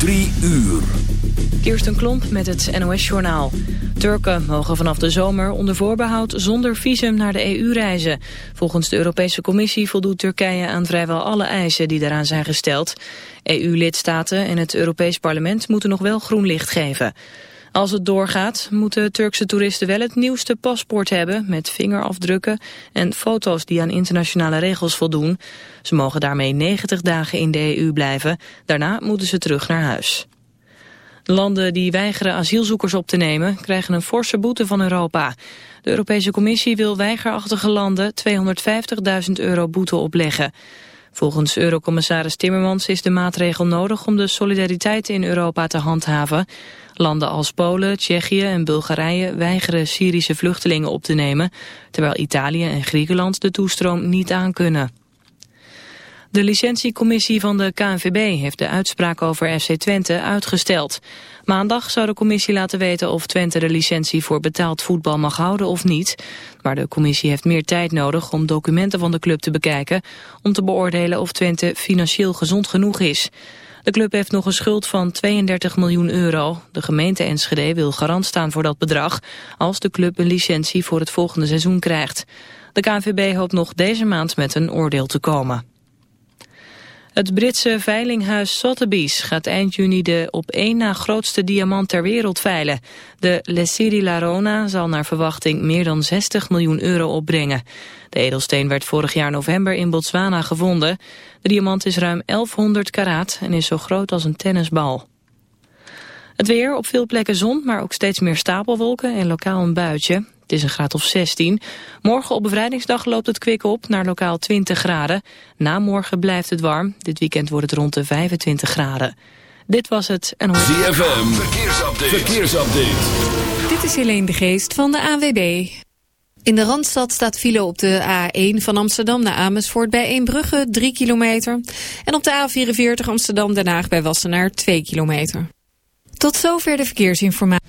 Drie uur. Kirsten Klomp met het NOS-journaal. Turken mogen vanaf de zomer onder voorbehoud zonder visum naar de EU reizen. Volgens de Europese Commissie voldoet Turkije aan vrijwel alle eisen die daaraan zijn gesteld. EU-lidstaten en het Europees Parlement moeten nog wel groen licht geven. Als het doorgaat, moeten Turkse toeristen wel het nieuwste paspoort hebben... met vingerafdrukken en foto's die aan internationale regels voldoen. Ze mogen daarmee 90 dagen in de EU blijven. Daarna moeten ze terug naar huis. Landen die weigeren asielzoekers op te nemen krijgen een forse boete van Europa. De Europese Commissie wil weigerachtige landen 250.000 euro boete opleggen. Volgens Eurocommissaris Timmermans is de maatregel nodig om de solidariteit in Europa te handhaven. Landen als Polen, Tsjechië en Bulgarije weigeren Syrische vluchtelingen op te nemen, terwijl Italië en Griekenland de toestroom niet aankunnen. De licentiecommissie van de KNVB heeft de uitspraak over FC Twente uitgesteld. Maandag zou de commissie laten weten of Twente de licentie voor betaald voetbal mag houden of niet. Maar de commissie heeft meer tijd nodig om documenten van de club te bekijken... om te beoordelen of Twente financieel gezond genoeg is. De club heeft nog een schuld van 32 miljoen euro. De gemeente Enschede wil garant staan voor dat bedrag... als de club een licentie voor het volgende seizoen krijgt. De KNVB hoopt nog deze maand met een oordeel te komen. Het Britse veilinghuis Sotheby's gaat eind juni de op één na grootste diamant ter wereld veilen. De Lessiri Larona zal naar verwachting meer dan 60 miljoen euro opbrengen. De edelsteen werd vorig jaar november in Botswana gevonden. De diamant is ruim 1100 karaat en is zo groot als een tennisbal. Het weer, op veel plekken zon, maar ook steeds meer stapelwolken en lokaal een buitje. Het is een graad of 16. Morgen op bevrijdingsdag loopt het kwik op naar lokaal 20 graden. Na morgen blijft het warm. Dit weekend wordt het rond de 25 graden. Dit was het en ZFM, verkeersupdate. verkeersupdate. Dit is Helene de Geest van de AWB. In de Randstad staat file op de A1 van Amsterdam naar Amersfoort bij Eembrugge 3 kilometer. En op de A44 Amsterdam-Den Haag bij Wassenaar 2 kilometer. Tot zover de verkeersinformatie.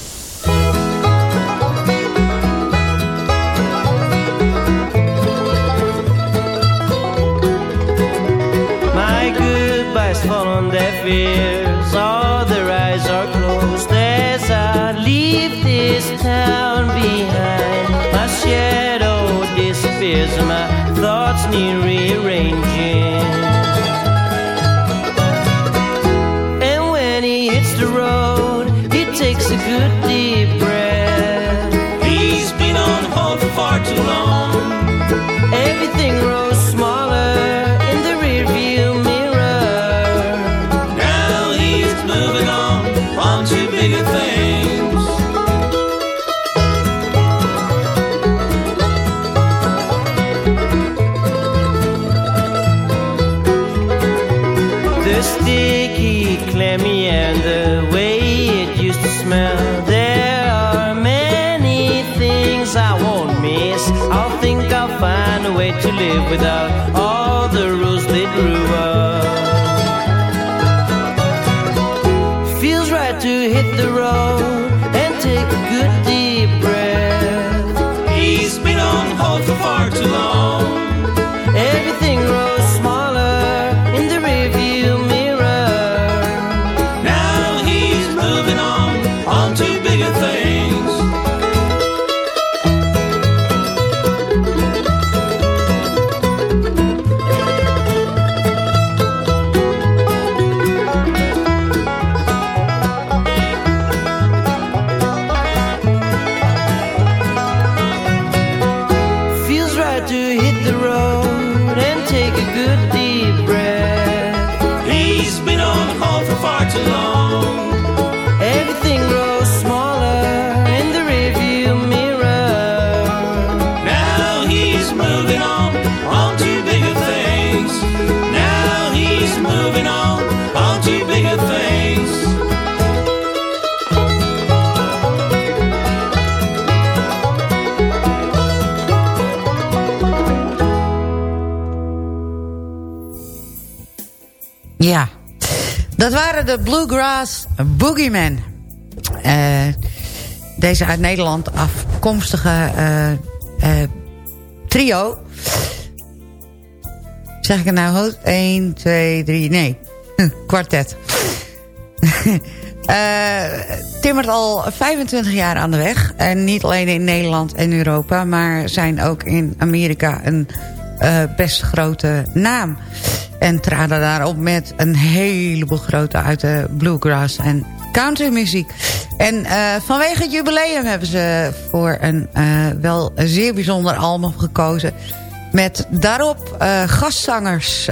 Fall on deaf ears. All their eyes are closed as I leave this town behind. My shadow disappears, my thoughts need rearranging. And when he hits the road, he takes a good deep smell. There are many things I won't miss. I'll think I'll find a way to live without all the rules they drew up. Feels right to hit the road. De Bluegrass Boogeymen. Eh, deze uit Nederland afkomstige eh, eh, trio. Zeg ik het nou goed? 1, 2, 3, nee. Kwartet. Eh timmert al 25 jaar aan de weg. En niet alleen in Nederland en Europa... maar zijn ook in Amerika een best grote naam. En traden daarop met een heleboel grote uit de bluegrass en countrymuziek. En eh, vanwege het jubileum hebben ze voor een eh, wel zeer bijzonder album gekozen. Met daarop eh, gastzangers,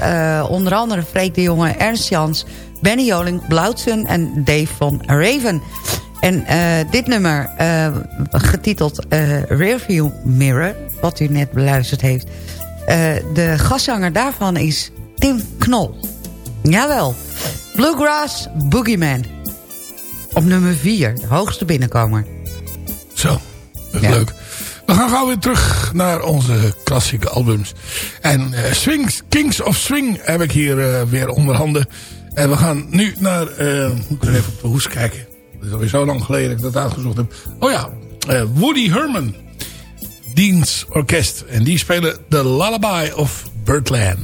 onder andere Freek de Jonge, Ernst Jans... Benny Joling, Blauwtsen en Dave van Raven. En dit nummer, getiteld Rearview Mirror, wat u net beluisterd heeft... de gastzanger daarvan is Tim Knol. Jawel, Bluegrass Boogeyman. Op nummer 4, de hoogste binnenkomer. Zo, dat is Ja. leuk. We gaan gauw weer terug naar onze klassieke albums. En eh, Swings, Kings of Swing heb ik hier eh, weer onder handen. En we gaan nu naar... eh, moet ik er even op de hoes kijken. Het is alweer zo lang geleden dat ik dat uitgezocht heb. Oh ja, Woody Herman. Dean's Orkest. En die spelen The Lullaby of Birdland.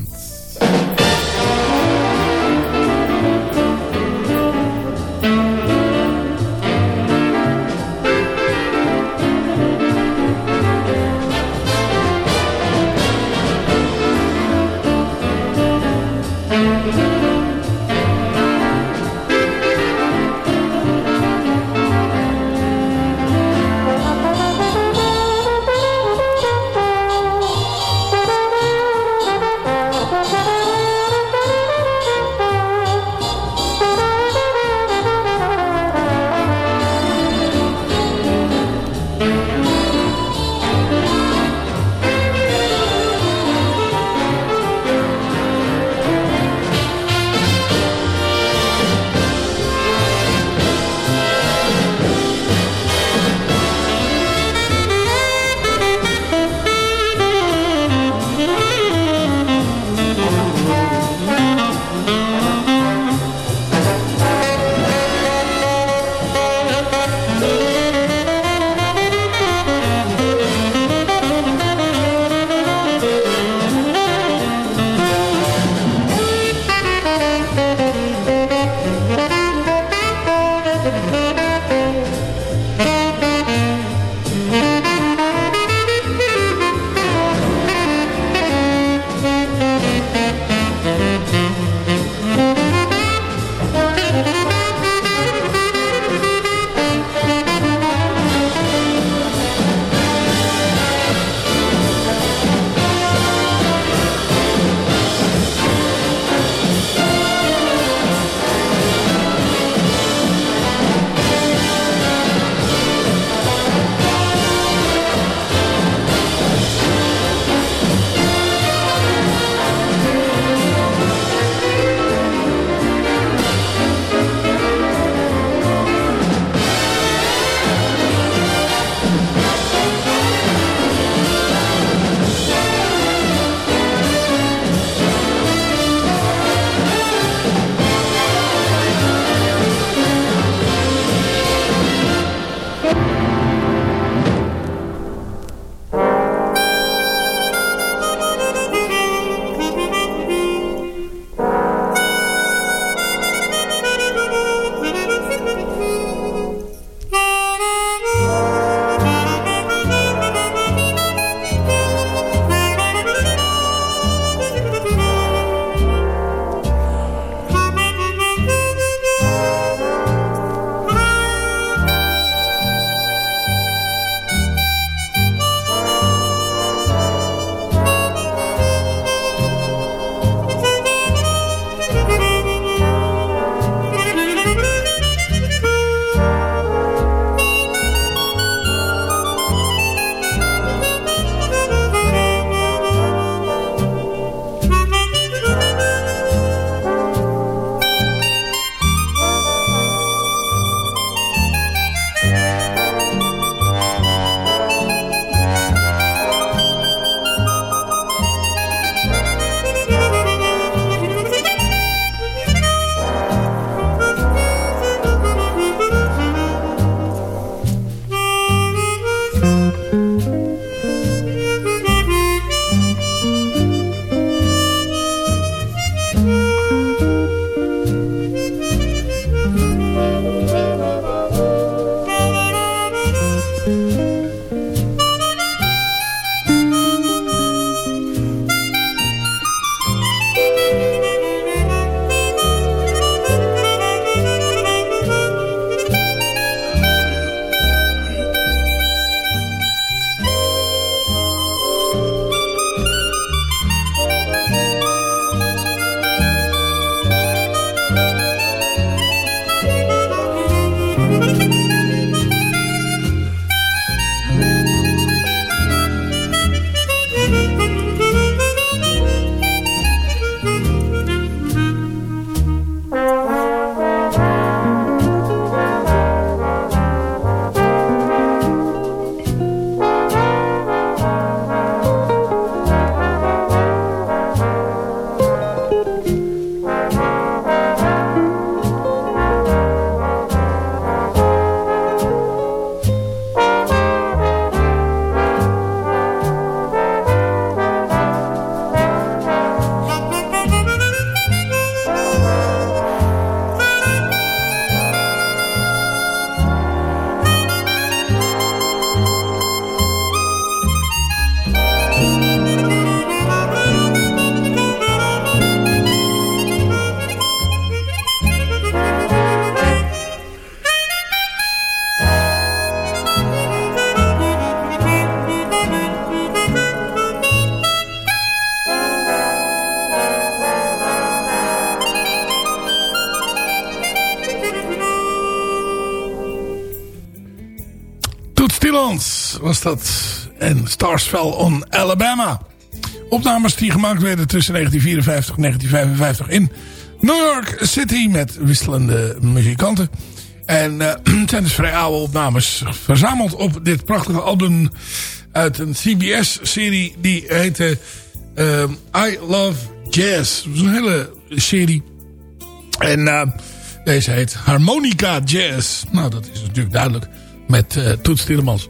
En Stars Fell on Alabama. Opnames die gemaakt werden tussen 1954 en 1955 in New York City met wisselende muzikanten. En uh, het zijn dus vrij oude opnames verzameld op dit prachtige album uit een CBS-serie die heette uh, I Love Jazz. Dat is een hele serie. En uh, deze heet Harmonica Jazz. Nou, dat is natuurlijk duidelijk met Toets Tielemans.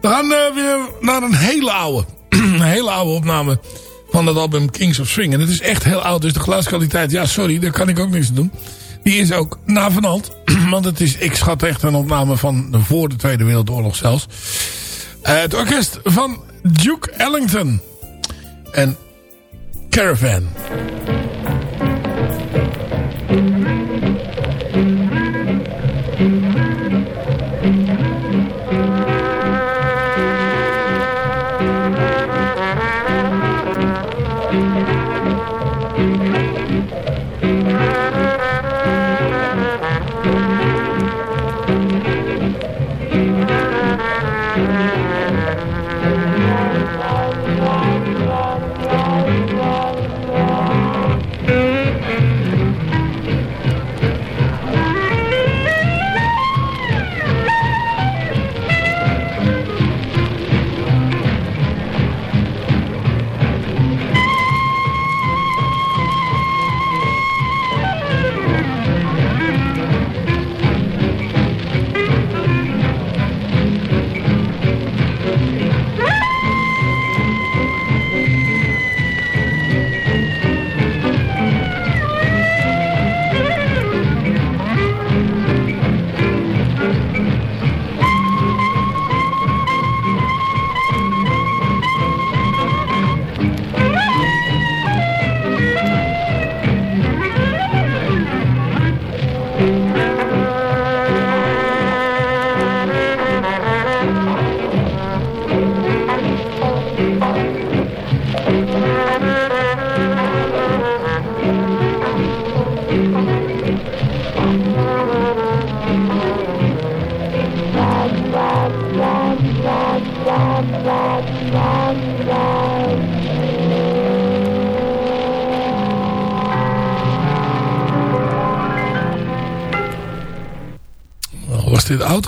We gaan weer naar een hele oude, een hele oude opname van het album Kings of Swing. En het is echt heel oud, dus de geluidskwaliteit, ja sorry, daar kan ik ook niks aan doen. Die is ook navenant, want het is, ik schat echt een opname van voor de Tweede Wereldoorlog zelfs. Uh, het orkest van Duke Ellington en Caravan.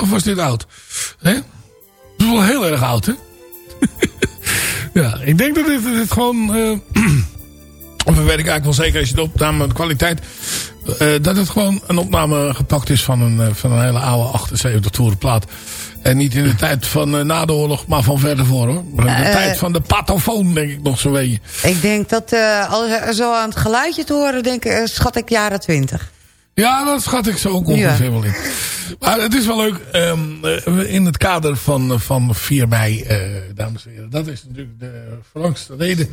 Of was dit oud? Hè? Dat is wel heel erg oud, hè? ja, ik denk dat dit, dit gewoon... Uh, of weet ik eigenlijk wel zeker als je de opname de kwaliteit... Uh, dat het gewoon een opname gepakt is van een, uh, van een hele oude 78 toeren plaat. En niet in de tijd van uh, na de oorlog, maar van verder voor hoor. In de tijd van de patofoon denk ik nog zo je. Ik denk dat, als zo aan het geluidje te horen, denk, schat ik jaren 20. Ja, dat schat ik zo ook ongeveer ja. wel in. Maar het is wel leuk, um, in het kader van, van 4 mei, uh, dames en heren. Dat is natuurlijk de voorlangste reden.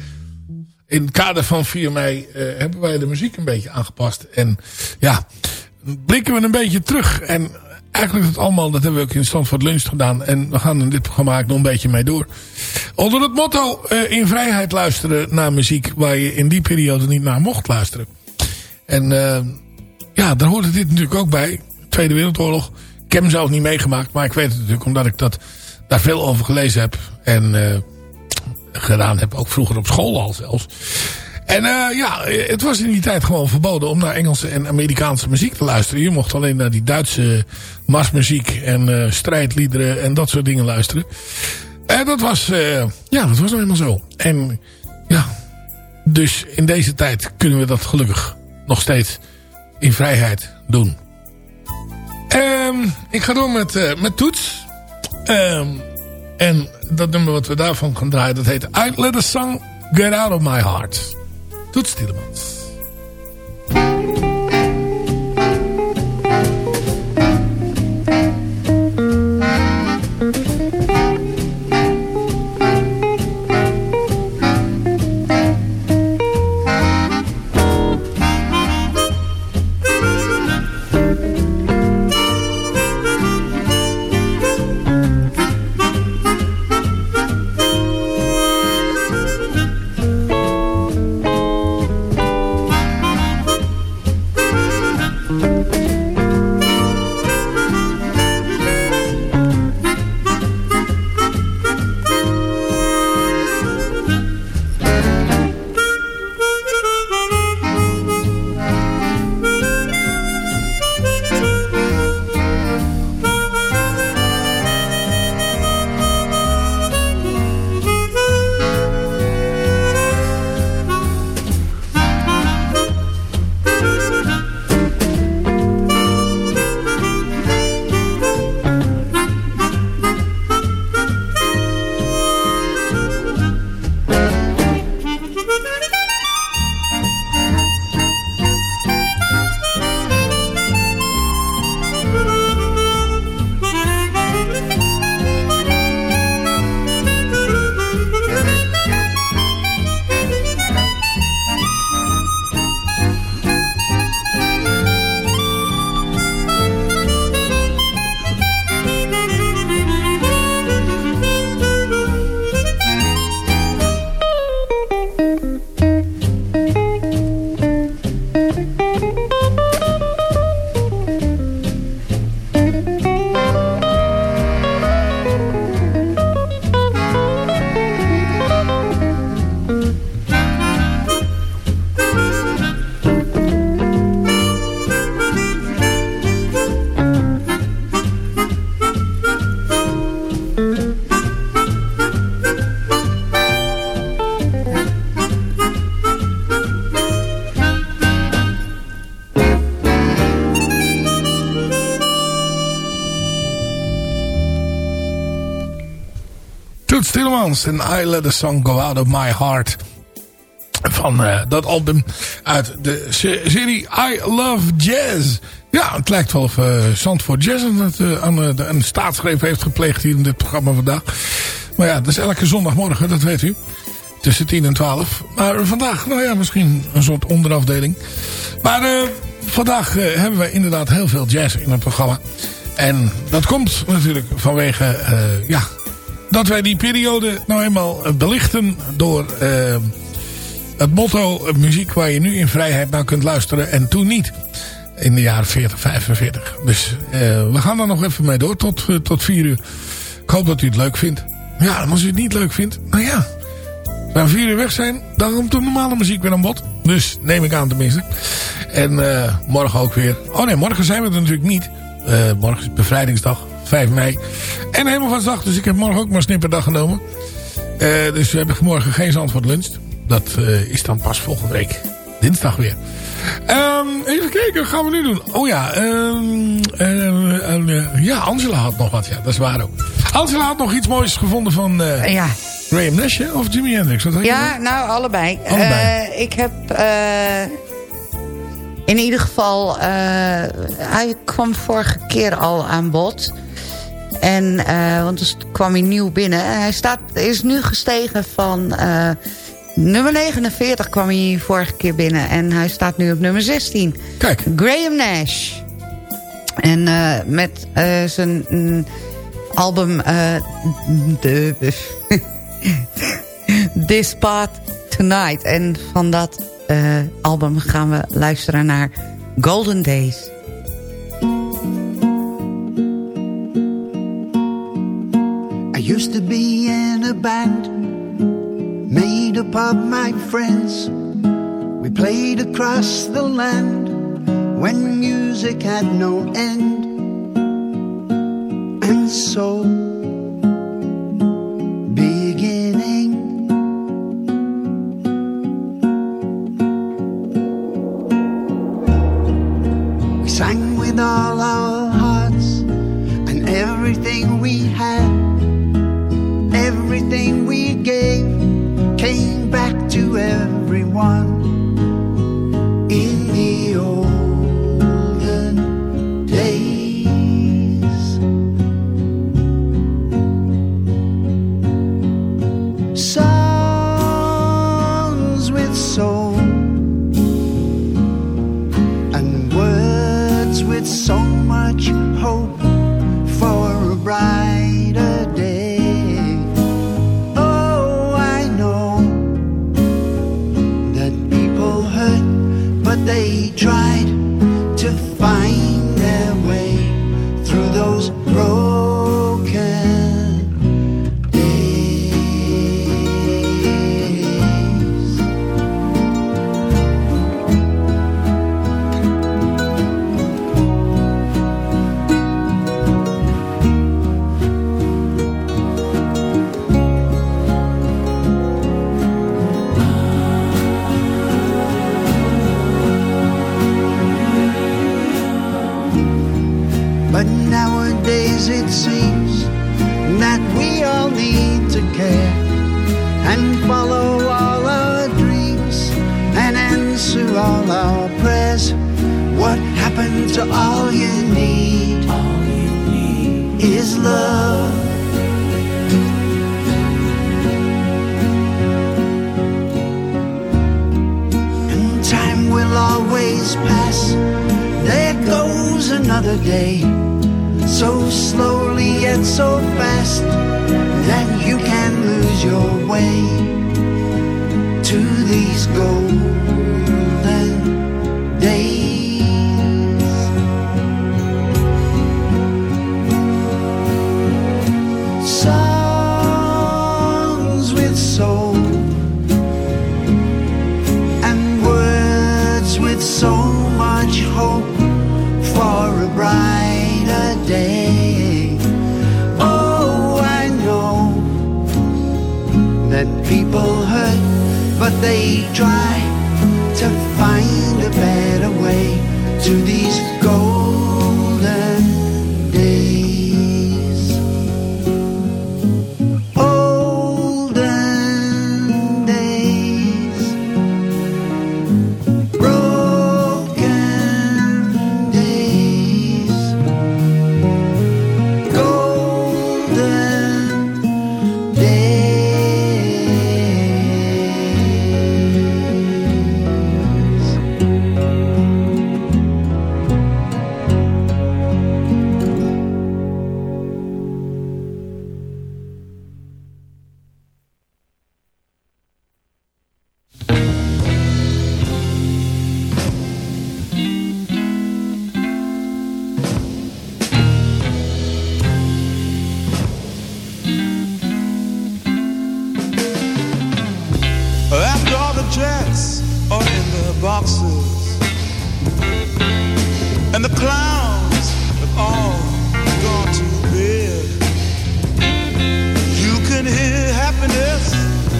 In het kader van 4 mei uh, hebben wij de muziek een beetje aangepast. En ja, blikken we een beetje terug. En eigenlijk het allemaal, dat hebben we ook in het lunch gedaan. En we gaan in dit programma nog een beetje mee door. Onder het motto in vrijheid luisteren naar muziek waar je in die periode niet naar mocht luisteren. En uh, ja, daar hoorde dit natuurlijk ook bij. Tweede Wereldoorlog. Ik heb hem zelf niet meegemaakt, maar ik weet het natuurlijk omdat ik dat daar veel over gelezen heb. En uh, gedaan heb, ook vroeger op school al zelfs. En uh, ja, het was in die tijd gewoon verboden om naar Engelse en Amerikaanse muziek te luisteren. Je mocht alleen naar die Duitse marsmuziek en uh, strijdliederen en dat soort dingen luisteren. En dat was, ja, dat was nou helemaal zo. En ja, dus in deze tijd kunnen we dat gelukkig nog steeds in vrijheid doen. Um, ik ga door met, uh, met Toets. Um, en dat nummer wat we daarvan gaan draaien, dat heet I Let a Song Get Out of My Heart. Toets Tielemans. En I Let a Song Go Out of My Heart. Van uh, dat album uit de serie I Love Jazz. Ja, het lijkt wel of uh, Zandvoort Jazz het, uh, aan een staatsgreep heeft gepleegd hier in dit programma vandaag. Maar ja, dat is elke zondagmorgen, dat weet u. Tussen 10 en 12. Maar vandaag, nou ja, misschien een soort onderafdeling. Maar vandaag hebben we inderdaad heel veel jazz in het programma. En dat komt natuurlijk vanwege, ja, dat wij die periode nou eenmaal belichten door uh, het motto muziek waar je nu in vrijheid naar kunt luisteren en toen niet. In de jaren 40, 45. Dus we gaan er nog even mee door tot, uh, tot 4 uur. Ik hoop dat u het leuk vindt. Ja, als u het niet leuk vindt, nou ja. Als we aan 4 uur weg zijn, dan komt de normale muziek weer aan bod. Dus neem ik aan tenminste. En morgen ook weer. Oh nee, morgen zijn we er natuurlijk niet. morgen is bevrijdingsdag. 5 mei. En helemaal van dag. Dus ik heb morgen ook maar snipperdag genomen. Uh, dus we hebben morgen geen Zandvoort lunch. Dat uh, is dan pas volgende week. Dinsdag weer. Um, even kijken, wat gaan we nu doen? Oh ja, um, uh, ja, Angela had nog wat. Ja, dat is waar ook. Angela had nog iets moois gevonden van ja. Graham Nash of Jimi Hendrix. Wat ja, nou allebei. allebei. ik heb in ieder geval... hij kwam vorige keer al aan bod... En, uh, want dus kwam hij nieuw binnen. Hij staat, is nu gestegen van uh, nummer 49 kwam hij vorige keer binnen. En hij staat nu op nummer 16. Kijk. Graham Nash. En met zijn mm, album de, This Part Tonight. En van dat album gaan we luisteren naar Golden Days. used to be in a band made up of my friends. We played across the land when music had no end. And so, another day. So slowly yet so fast that you can lose your way to these golden but they try to find a better way to these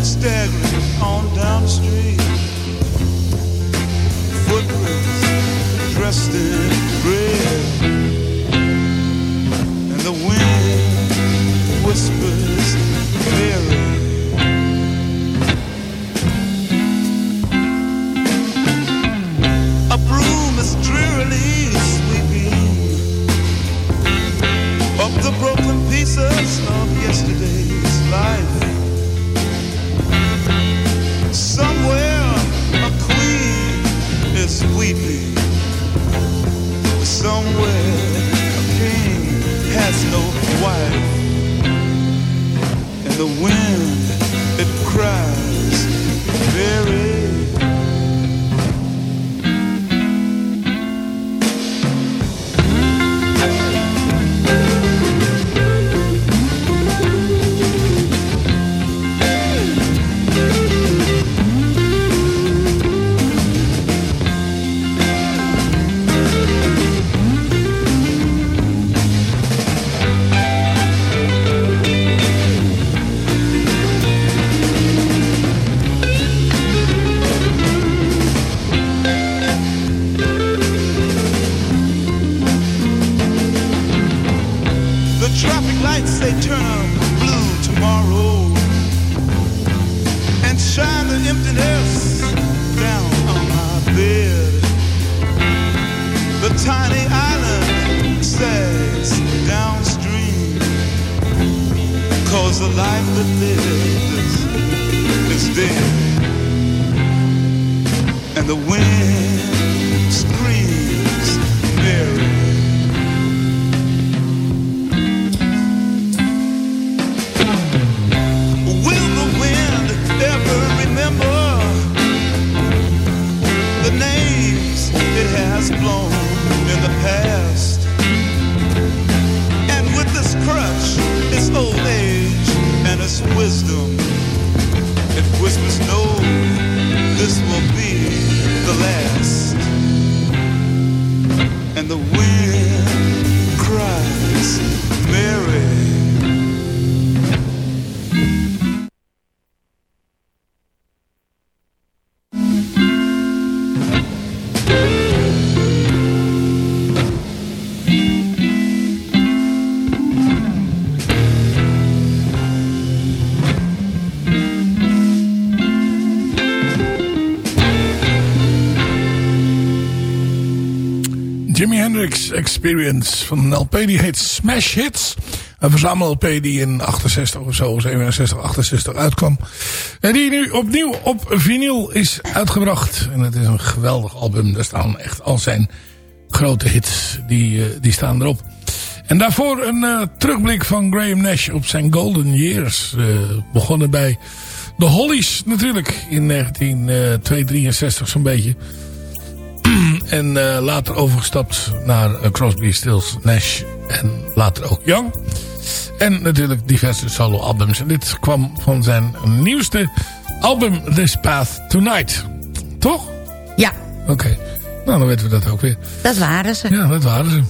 staggering on down the street. Footprints dressed in red. And the wind whispers Experience van een LP die heet Smash Hits. Een verzamel-LP die in 68 of zo, 67, 68 uitkwam. En die nu opnieuw op vinyl is uitgebracht. En het is een geweldig album. Daar staan echt al zijn grote hits, die, eh, die staan erop. En daarvoor een eh, terugblik van Graham Nash op zijn Golden Years. eh, begonnen bij de Hollies natuurlijk in 1963 zo'n beetje. En eh, later overgestapt naar eh, Crosby, Stills, Nash en later ook Young. En natuurlijk diverse solo-albums. En dit kwam van zijn nieuwste album This Path Tonight. Toch? Ja, Oké. Nou, dan weten we dat ook weer. dat waren ze. Ja, dat waren ze.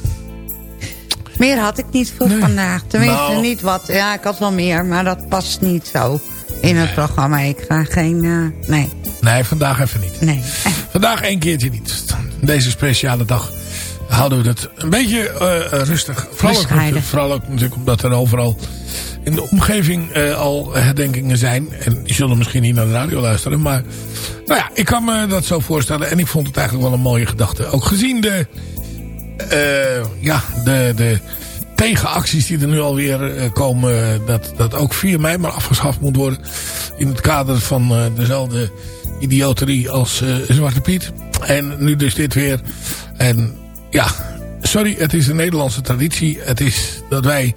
Meer had ik niet voor vandaag. Tenminste, Nou. niet wat. Ja, ik had wel meer, maar dat past niet zo in het programma. Ik ga geen... eh, nee, Nee, vandaag even niet. nee. Vandaag één keertje niet. Deze speciale dag houden we het een beetje eh, rustig. Vooral ook, vooral ook natuurlijk omdat er overal in de omgeving eh, al herdenkingen zijn. En die zullen misschien niet naar de radio luisteren. Maar nou ja, ik kan me dat zo voorstellen. En ik vond het eigenlijk wel een mooie gedachte. Ook gezien de, eh, ja, de, de tegenacties die er nu alweer komen. Dat, dat ook 4 mei maar afgeschaft moet worden. In het kader van dezelfde idioterie als eh, Zwarte Piet. En nu dus dit weer. En ja, sorry, het is een Nederlandse traditie. Het is dat wij...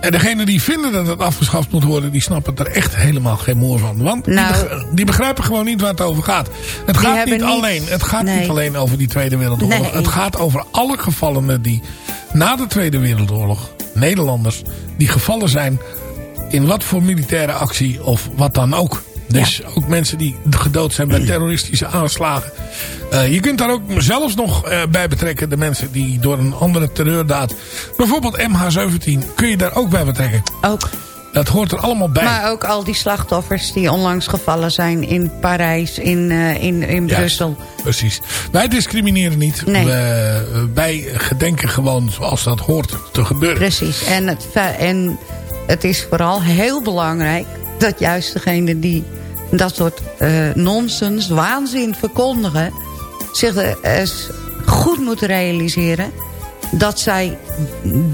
En degenen die vinden dat het afgeschaft moet worden... die snappen er echt helemaal geen moer van. Want die Nou. die, begrijpen gewoon niet waar het over gaat. Het gaat niet, niet- alleen, het gaat Nee. niet alleen over die Tweede Wereldoorlog. Nee. Het gaat over alle gevallenen die na de Tweede Wereldoorlog... Nederlanders die gevallen zijn in wat voor militaire actie of wat dan ook. Dus ook mensen die gedood zijn bij terroristische aanslagen. Eh, je kunt daar ook zelfs nog eh, bij betrekken de mensen die door een andere terreurdaad... bijvoorbeeld MH17, kun je daar ook bij betrekken. Ook. Dat hoort er allemaal bij. Maar ook al die slachtoffers die onlangs gevallen zijn in Parijs, in, uh, in, in Brussel. precies. Wij discrimineren niet. Nee. We, wij gedenken gewoon zoals dat hoort te gebeuren. Precies. En het, en het is vooral heel belangrijk dat juist degene die dat soort uh, nonsens, waanzin verkondigen... zich eens goed moeten realiseren dat zij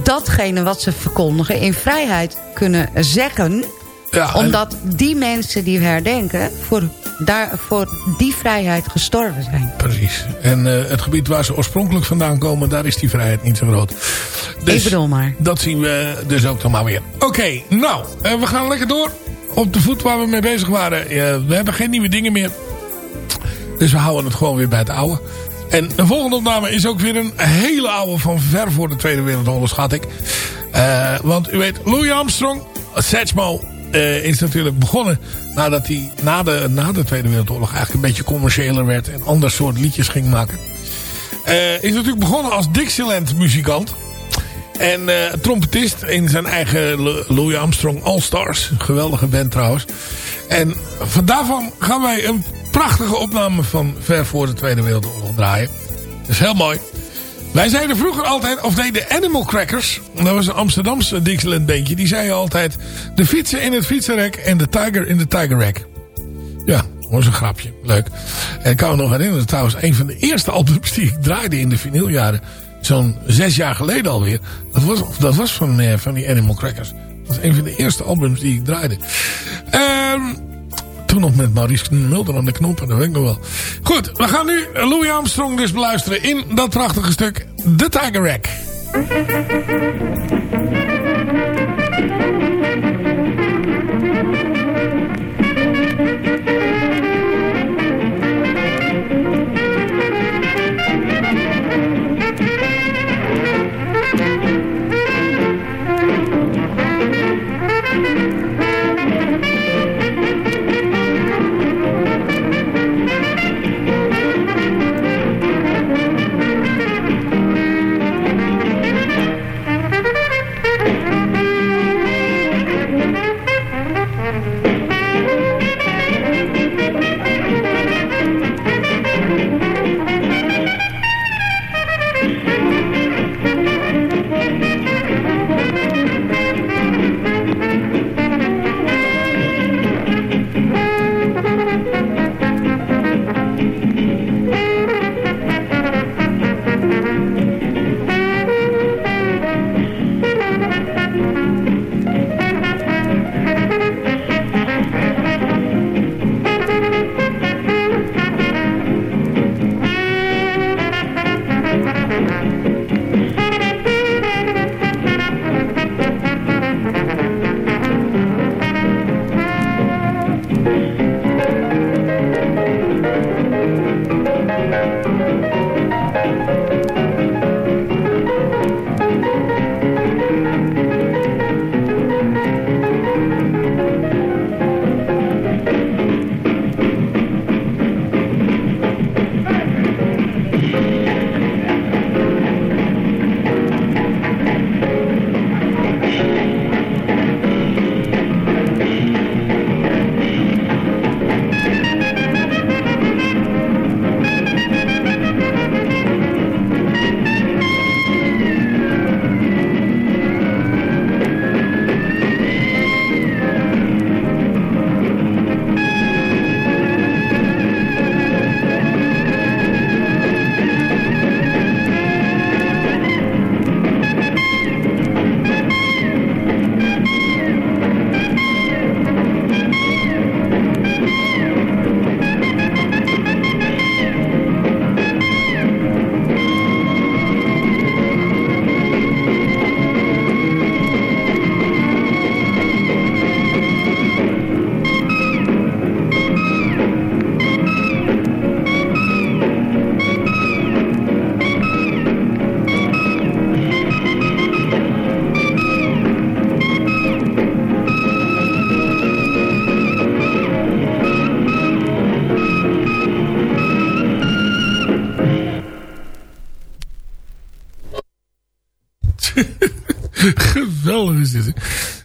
datgene wat ze verkondigen in vrijheid kunnen zeggen. Ja, omdat die mensen die herdenken voor, daar, voor die vrijheid gestorven zijn. Precies. En uh, het gebied waar ze oorspronkelijk vandaan komen, daar is die vrijheid niet zo groot. Dus Ik bedoel maar. Dat zien we dus ook nog maar weer. Oké, okay, nou, uh, we gaan lekker door op de voet waar we mee bezig waren. Uh, we hebben geen nieuwe dingen meer. Dus we houden het gewoon weer bij het oude. En de volgende opname is ook weer een hele oude van ver voor de Tweede Wereldoorlog, schat ik. Want u weet, Louis Armstrong, Satchmo, uh, is natuurlijk begonnen nadat hij na de, na de Tweede Wereldoorlog eigenlijk een beetje commerciëler werd en ander soort liedjes ging maken. Uh, is natuurlijk begonnen als Dixieland muzikant. En uh, trompetist in zijn eigen Louis Armstrong All Stars. Geweldige band trouwens. En van daarvan gaan wij een prachtige opname van ver voor de Tweede Wereldoorlog draaien. Dat is heel mooi. Wij zeiden vroeger altijd, of nee, de Animal Crackers. Dat was een Amsterdamse Dixieland bandje. Die zeiden altijd, de fietsen in het fietsenrek en de tiger in de tigerrek. Ja, was een grapje. Leuk. En ik kan me nog herinneren, trouwens, een van de eerste albums die ik draaide in de vinyljaren. Zo'n zes jaar geleden alweer. Dat was, dat was van, uh, van die Animal Crackers. Dat was een van de eerste albums die ik draaide. Um, nog met Maurice Mulder aan de knoppen, dat weet ik wel. Goed, we gaan nu Louis Armstrong dus beluisteren in dat prachtige stuk The Tiger Rack.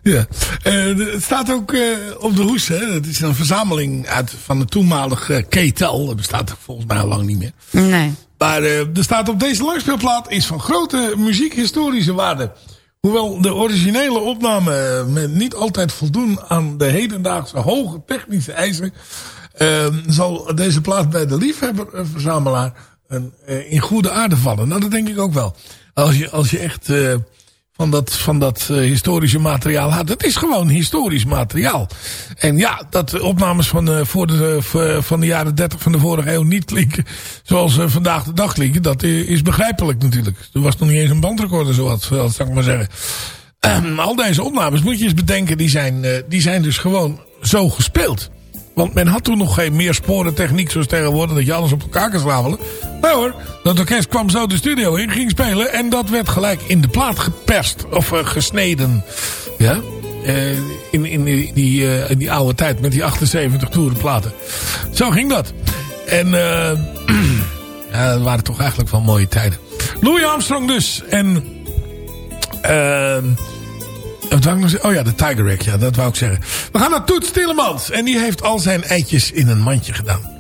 Ja. Eh, het staat ook eh, op de hoes. Hè. Het is een verzameling uit, van de toenmalige Ketel. Dat bestaat volgens mij al lang niet meer. Nee. Maar eh, er staat op deze langspeelplaat is van grote muziekhistorische waarde. Hoewel de originele opname eh, met niet altijd voldoen aan de hedendaagse hoge technische eisen... eh, zal deze plaat bij de liefhebber-verzamelaar eh, in goede aarde vallen. Nou, dat denk ik ook wel. Als je, als je echt eh, van dat, van dat eh, historische materiaal houdt. Het is gewoon historisch materiaal. En ja, dat opnames van, eh, voor de, v- van de jaren 30 van de vorige eeuw niet klinken zoals ze vandaag de dag klinken. Dat eh, is begrijpelijk natuurlijk. Er was nog niet eens een bandrecorder zoals zou ik maar zeggen. Ehm, al deze opnames moet je eens bedenken, die zijn, eh, die zijn dus gewoon zo gespeeld. Want men had toen nog geen meer techniek zoals tegenwoordig dat je alles op elkaar kan slavelen. Nee hoor, dat orkest kwam zo de studio in, ging spelen en dat werd gelijk in de plaat geperst of eh, gesneden. Ja, Eh, in, in, die, eh, in die oude tijd met die 78 toeren platen. Zo ging dat. En ja, dat waren toch eigenlijk wel mooie tijden. Louis Armstrong dus. En... Oh ja, de Tiger Rack. Ja, dat wou ik zeggen. We gaan naar Toets Tillemans. En die heeft al zijn eitjes in een mandje gedaan.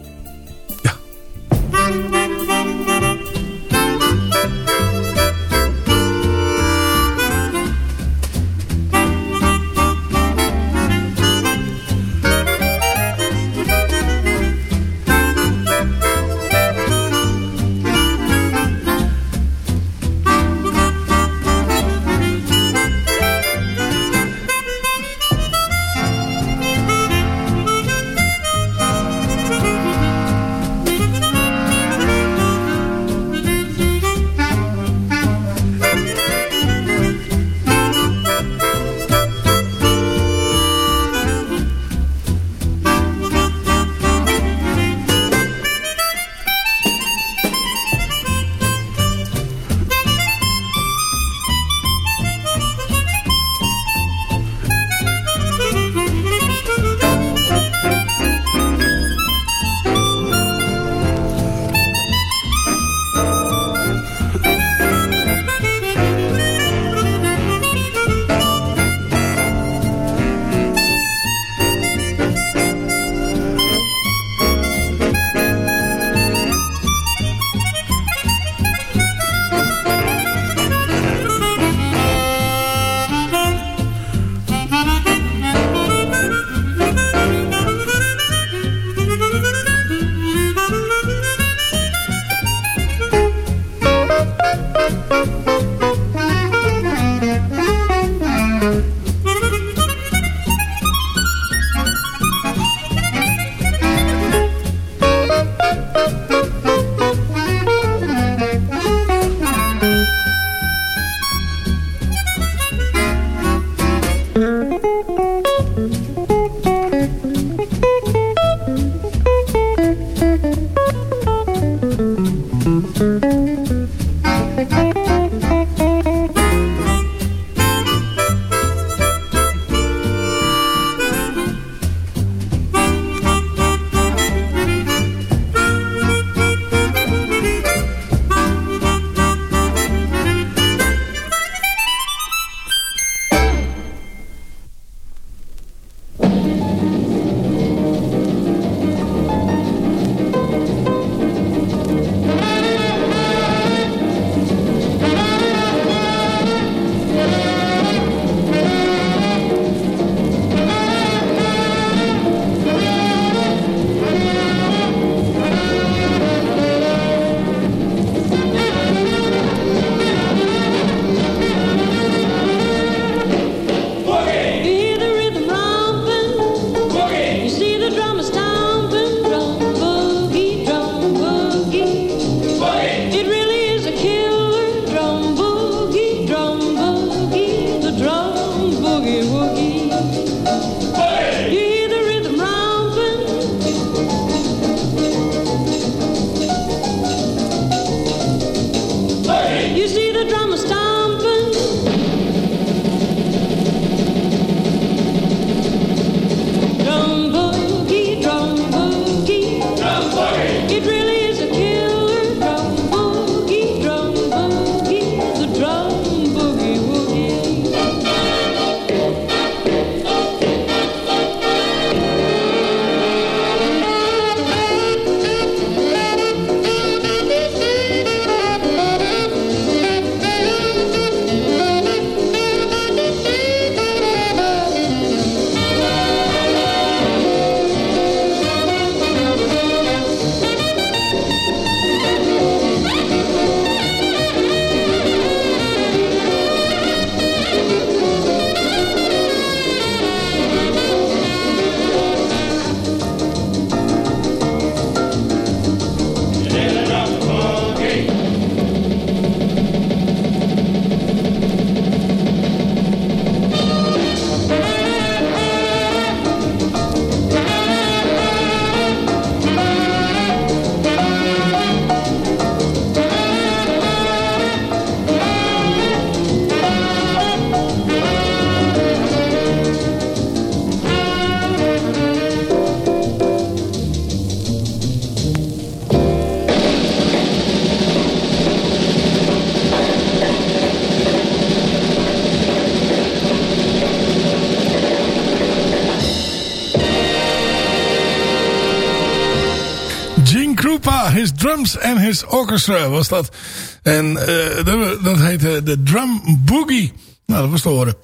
His Drums and His Orchestra was dat. En uh, dat, heette de Drum Boogie. Nou, dat was te horen.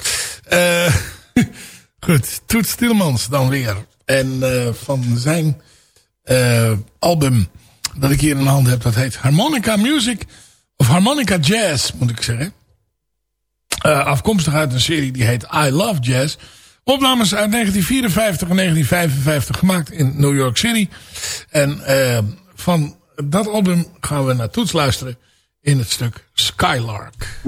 Uh, goed, Toets Tilmans dan weer. En uh, van zijn album dat ik hier in de hand heb, dat heet Harmonica Music. Of Harmonica Jazz, moet ik zeggen. afkomstig uit een serie die heet I Love Jazz... Opnames uit 1954 en 1955 gemaakt in New York City. En van dat album gaan we naar toets luisteren in het stuk Skylark.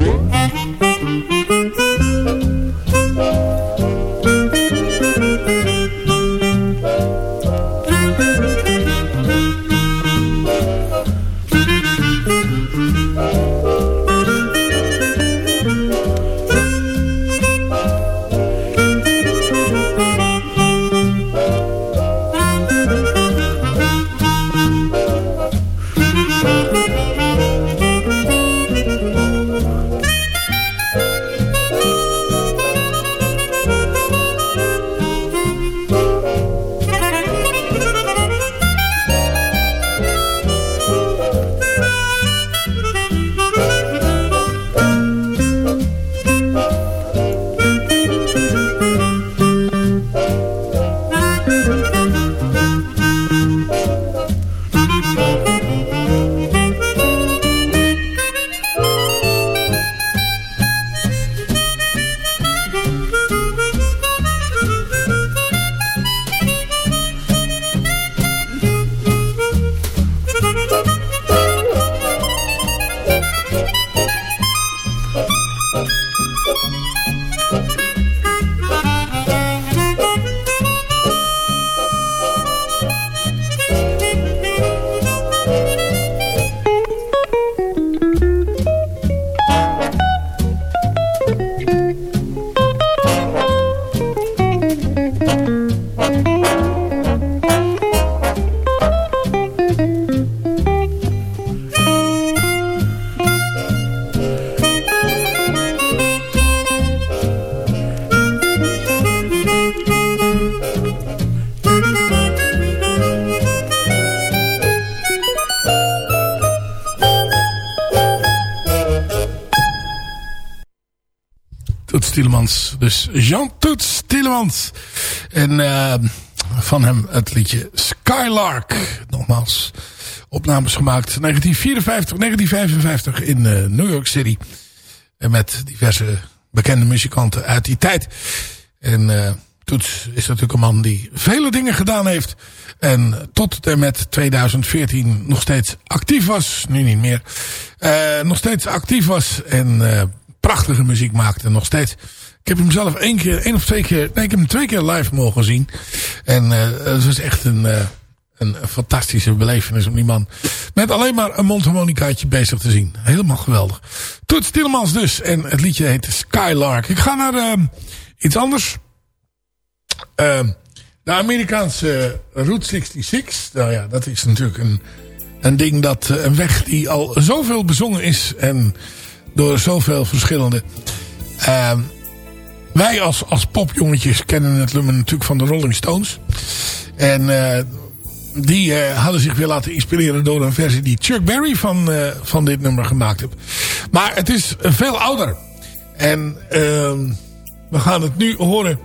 Dus Jean Toets Tielemans. En uh, van hem het liedje Skylark. Nogmaals, opnames gemaakt 1954, 1955 in uh, New York City. En met diverse bekende muzikanten uit die tijd. En uh, Toets is natuurlijk een man die vele dingen gedaan heeft. En tot en met 2014 nog steeds actief was. Nu niet meer. nog steeds actief was. En prachtige muziek maakte. Nog steeds. Ik heb hem zelf één keer, één of twee keer, nee, ik heb hem twee keer live mogen zien. En uh, het was echt een, uh, een fantastische belevenis om die man met alleen maar een mondharmonicaatje bezig te zien. Helemaal geweldig. Toets Tillemans dus. En het liedje heet Skylark. Ik ga naar uh, iets anders. de Amerikaanse Route 66. Nou ja, dat is natuurlijk een, een ding dat, een weg die al zoveel bezongen is. En door zoveel verschillende... Uh, wij als, als popjongetjes kennen het nummer natuurlijk van de Rolling Stones. En uh, die uh, hadden zich weer laten inspireren door een versie die Chuck Berry van, uh, van dit nummer gemaakt heeft. Maar het is veel ouder. En we gaan het nu horen.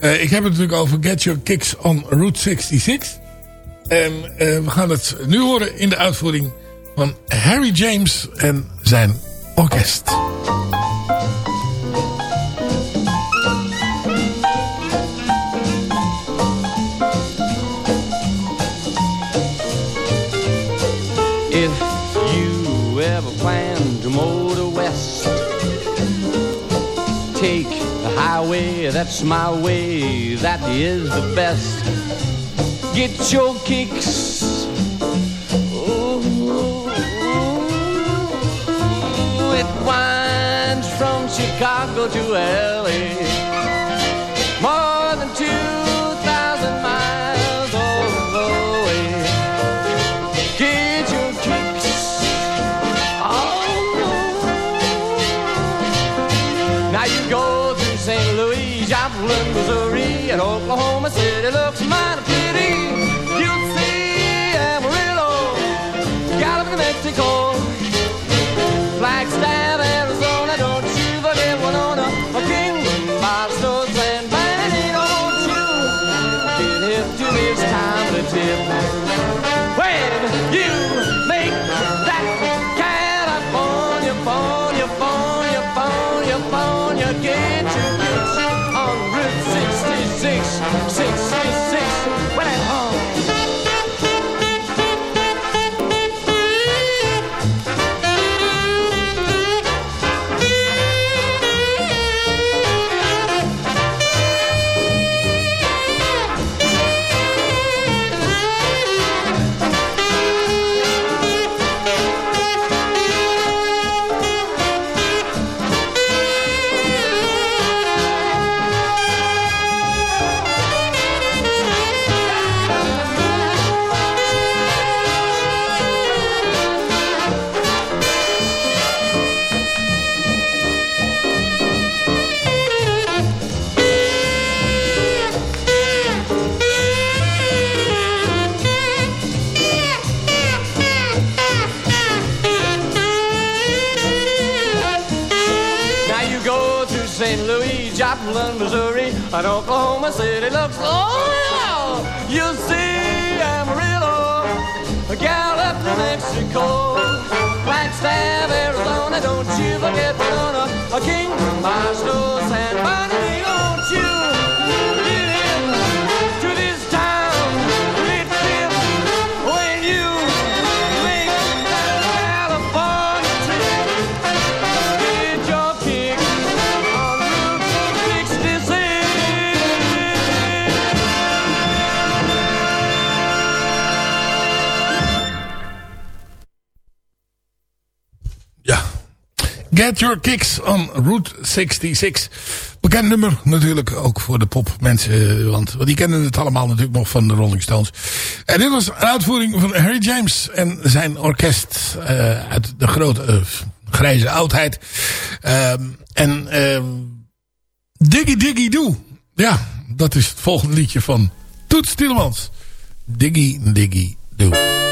ik heb het natuurlijk over Get Your Kicks on Route 66. En we gaan het nu horen in de uitvoering van Harry James en zijn orkest. If you ever plan to motor west, take the highway, that's my way, that is the best. Get your kicks. Chicago to LA. Joplin, Missouri, and Oklahoma City looks loyal. You see Amarillo, Gallup, New Mexico, Flagstaff, Arizona. Don't you forget Winona, a Kingdom, Barstow, San Bernardino. Get Your Kicks on Route 66. Bekend nummer natuurlijk ook voor de popmensen. Want die kennen het allemaal natuurlijk nog van de Rolling Stones. En dit was een uitvoering van Harry James en zijn orkest eh, uit de grote eh, grijze oudheid. Ehm, en ehm, Diggy Diggy Doo. Ja, dat is het volgende liedje van Toets Tielemans. Diggy Diggy Doo.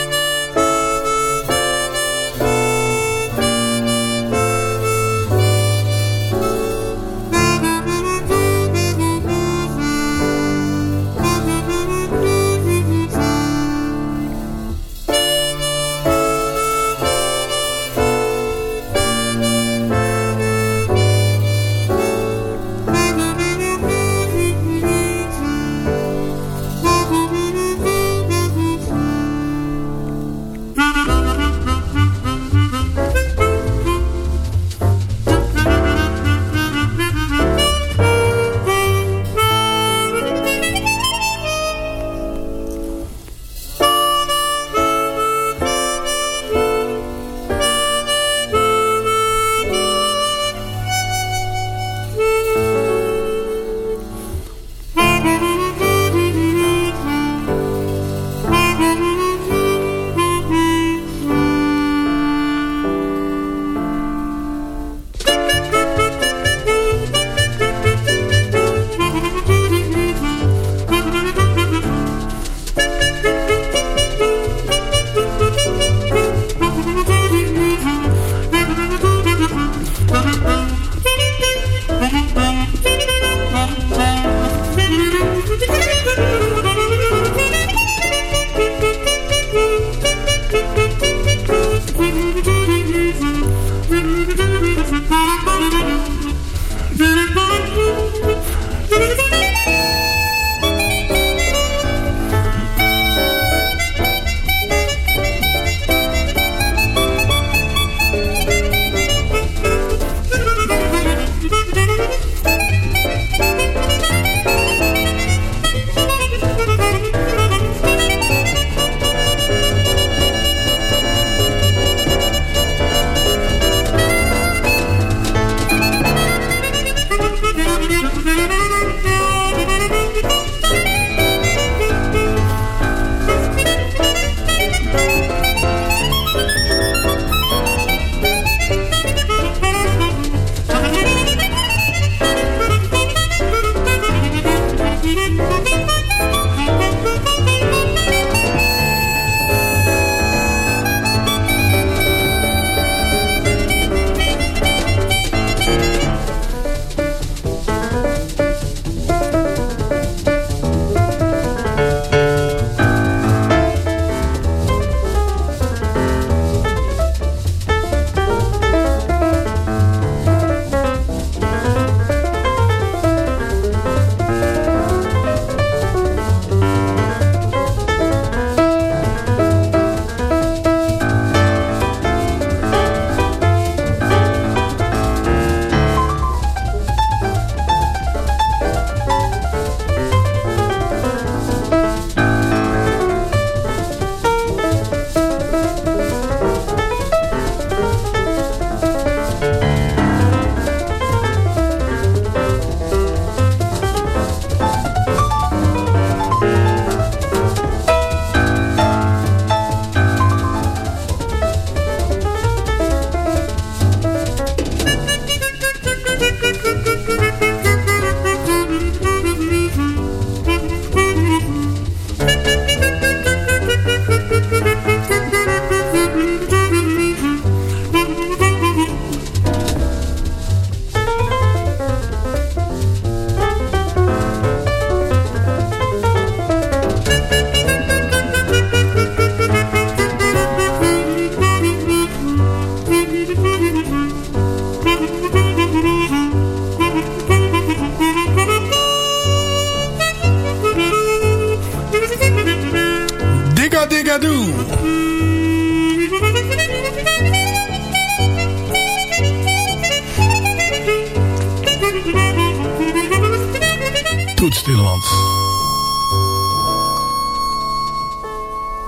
Tielemans.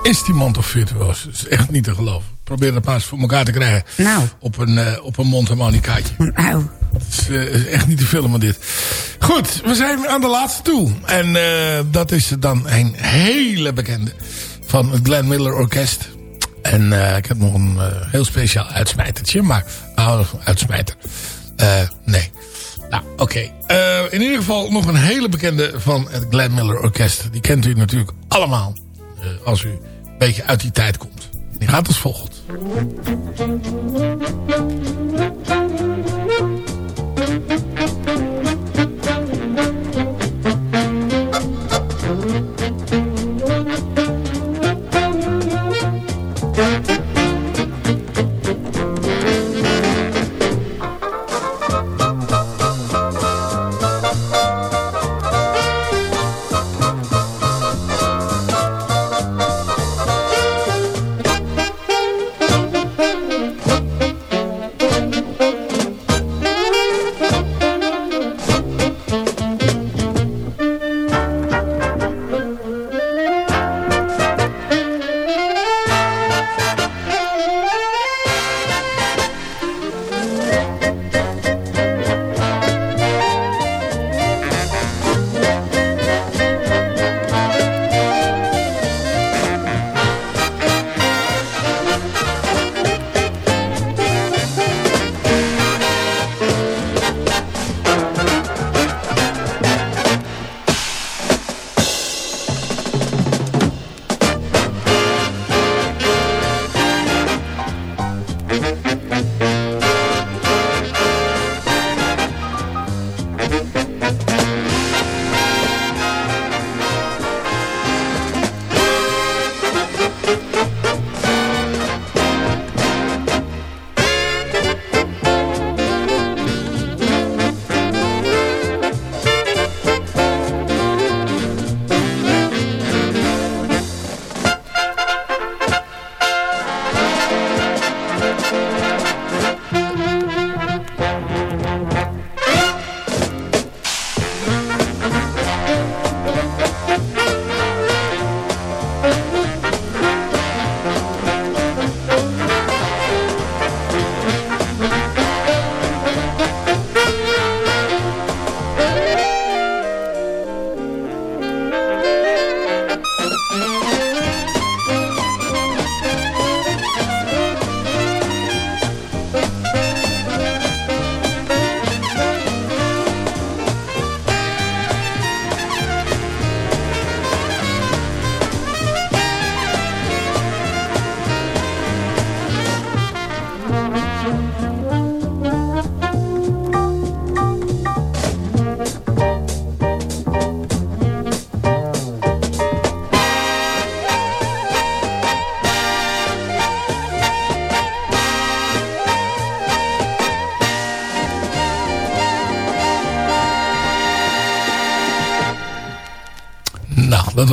Is die man toch virtuoos? Dat is echt niet te geloven. Probeer dat maar eens voor elkaar te krijgen. Nou. Op een, eh, op een mondharmonicaatje. Nou. Het is eh, echt niet te filmen dit. Goed, we zijn aan de laatste toe. En eh, dat is dan een hele bekende van het Glenn Miller Orkest. En ik heb nog een heel speciaal uitsmijtertje. Maar, nou, uitsmijter. Nee. Nou, oké. Eh, in ieder geval nog een hele bekende van het Glenn Miller Orkest. Die kent u natuurlijk allemaal. eh, als u een beetje uit die tijd komt. Die gaat als volgt.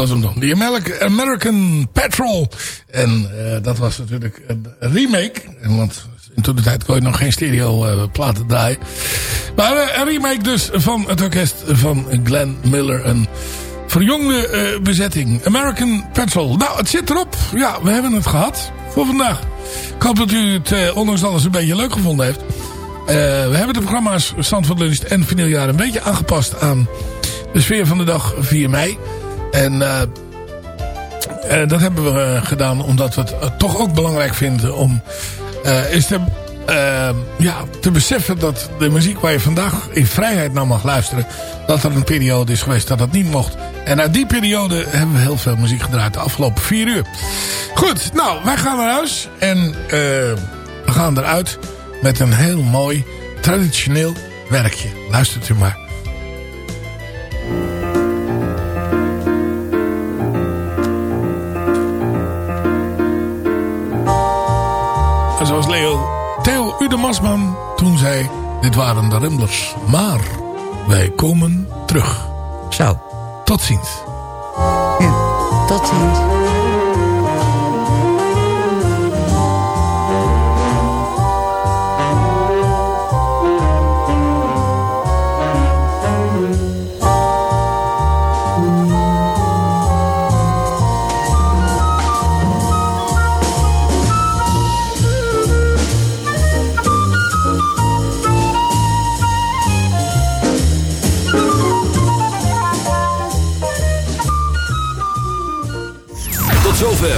The American, Petrol. En uh, dat was natuurlijk een remake. Want in toen de tijd kon je nog geen stereo uh, draaien. Maar uh, een remake dus van het orkest van Glenn Miller. Een verjongde bezetting. American Petrol. Nou, het zit erop. Ja, we hebben het gehad voor vandaag. Ik hoop dat u het ondanks alles een beetje leuk gevonden heeft. we hebben de programma's Stand van Lunch en Vinyljaar een beetje aangepast aan de sfeer van de dag 4 mei. En uh, uh, dat hebben we uh, gedaan omdat we het toch ook belangrijk vinden om is te, ja, te beseffen dat de muziek waar je vandaag in vrijheid naar mag luisteren, dat er een periode is geweest dat dat niet mocht. En uit die periode hebben we heel veel muziek gedraaid de afgelopen vier uur. Goed, nou, wij gaan naar huis en we gaan eruit met een heel mooi traditioneel werkje. Luistert u maar. Leo, Theo Udemasman toen zei... Dit waren de Ramblers, maar wij komen terug. Zo. Tot ziens. Ja, tot ziens.